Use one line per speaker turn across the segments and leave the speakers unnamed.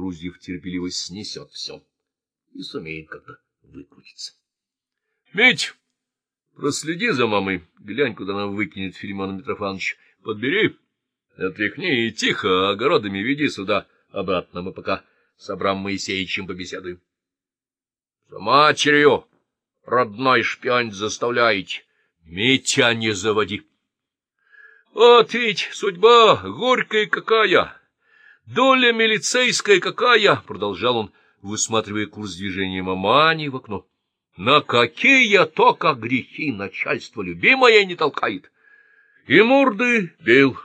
Груздев терпеливо снесет все и сумеет как-то выкрутиться. — Мить, проследи за мамой, глянь, куда она выкинет Филимона Митрофановича. Подбери, отряхни и тихо огородами веди сюда обратно. Мы пока с Абрам Моисеевичем побеседуем. — За матерью родной шпионь заставляете. Митя не заводи. — Вот ведь судьба горькая какая! Доля милицейская какая! — продолжал он, высматривая курс движения мамани в окно. — На какие только грехи начальство любимое не толкает! И морды бил,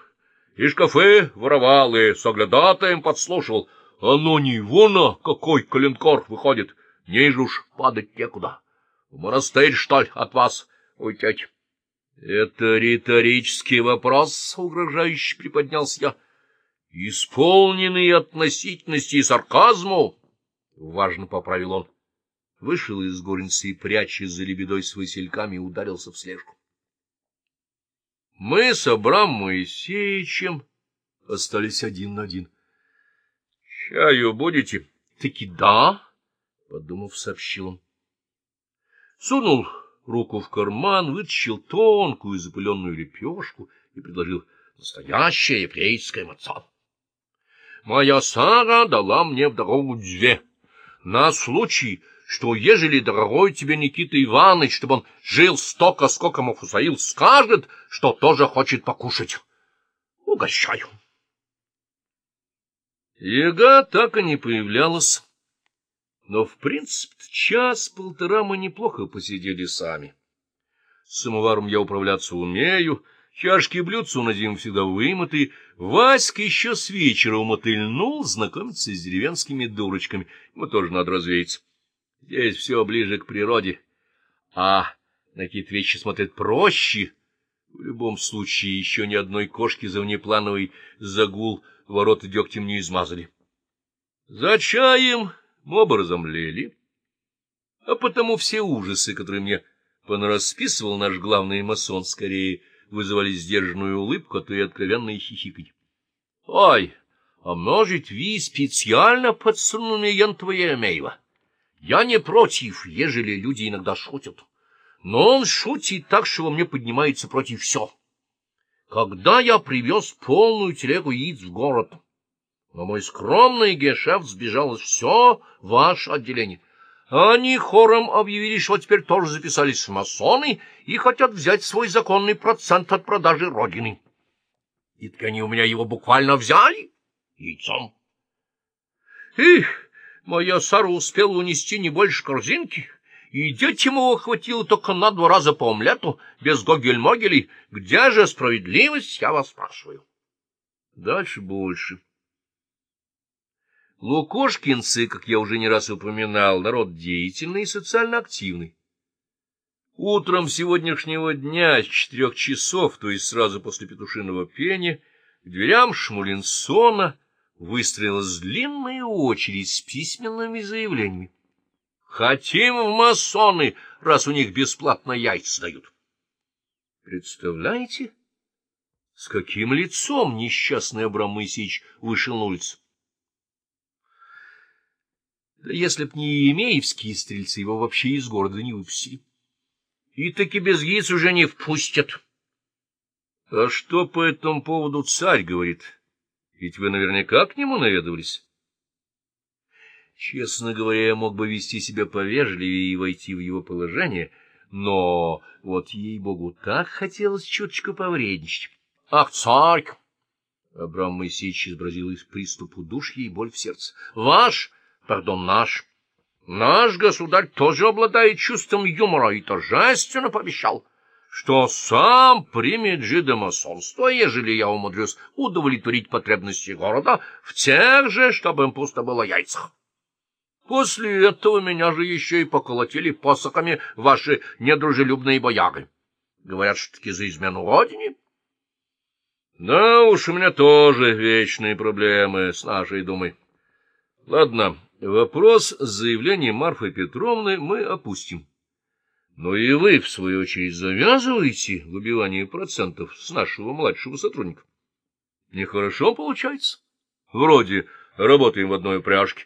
и шкафы воровал, и с оглядатаем подслушивал. Оно ну не вон, какой коленкор выходит, ниже уж падать некуда. В монастырь, что ли, от вас уйти? — Это риторический вопрос, — угрожающе приподнялся я. — Исполненный относительности и сарказму, — важно поправил он. Вышел из горницы и, пряча за лебедой с васильками, ударился в слежку. Мы с Абрам Моисеевичем остались один на один. — Чаю будете? — Таки да, — подумав, сообщил он. Сунул руку в карман, вытащил тонкую запыленную лепешку и предложил настоящее еврейское маца. Моя Сара дала мне в дорогу две, на случай, что ежели дорогой тебе Никита Иванович, чтобы он жил столько, сколько Мафусаил скажет, что тоже хочет покушать. Угощаю. Яга так и не появлялась, но, в принципе, час-полтора мы неплохо посидели сами. Самоваром я управляться умею, чашки и блюдца у Назима всегда вымытые. Васька еще с вечера умотыльнул знакомиться с деревенскими дурочками. Ему тоже надо развеяться. Здесь все ближе к природе, а на какие-то вещи смотрят проще. В любом случае, еще ни одной кошки за внеплановый загул ворота дегтем не измазали. За чаем мы оба разомлели, а потому все ужасы, которые мне понарасписывал наш главный масон, скорее вызывали сдержанную улыбку, а то и откровенное хихиканье. — Ой, а может, ви специально подсунули янтова Еремеева? — я не против, ежели люди иногда шутят. Но он шутит так, что во мне поднимается против все. Когда я привез полную телегу яиц в город, но мой скромный гешефт сбежал все ваше отделение. Они хором объявили, что теперь тоже записались в масоны и хотят взять свой законный процент от продажи родины. И так они у меня его буквально взяли яйцом. Их! Моя Сара успела унести не больше корзинки, и детям его хватило только на два раза по омлету, без гогель-могелей. Где же справедливость, я вас спрашиваю? Дальше больше. Лукошкинцы, как я уже не раз упоминал, народ деятельный и социально активный. Утром сегодняшнего дня с четырех часов, то есть сразу после петушиного пения, к дверям Шмулинсона выстроилась длинная очередь с письменными заявлениями. Хотим в масоны, раз у них бесплатно яйца дают. Представляете, с каким лицом несчастный Абрам вышел на улицу? Да если б не емеевские стрельцы, его вообще из города не выпустили. И таки без яиц уже не впустят. А что по этому поводу царь говорит? — ведь вы наверняка к нему наведывались. Честно говоря, я мог бы вести себя повежливее и войти в его положение, но вот, ей-богу, так хотелось чуточку повредничать. — Ах, царь! Абрам Моисеевич изобразил из приступу удушья и боль в сердце. — Ваш, пардон, наш, наш государь тоже обладает чувством юмора и торжественно пообещал — что сам примет жидомасонство, ежели я умудрюсь удовлетворить потребности города в тех же, чтобы им пусто было яйцах. После этого меня же еще и поколотили посохами ваши недружелюбные бояги. Говорят, что таки за измену родине. Да уж, у меня тоже вечные проблемы с нашей думой. Ладно, вопрос с заявлением Марфы Петровны мы опустим. Но и вы, в свою очередь, завязываете выбивание процентов с нашего младшего сотрудника. Нехорошо получается. Вроде работаем в одной упряжке.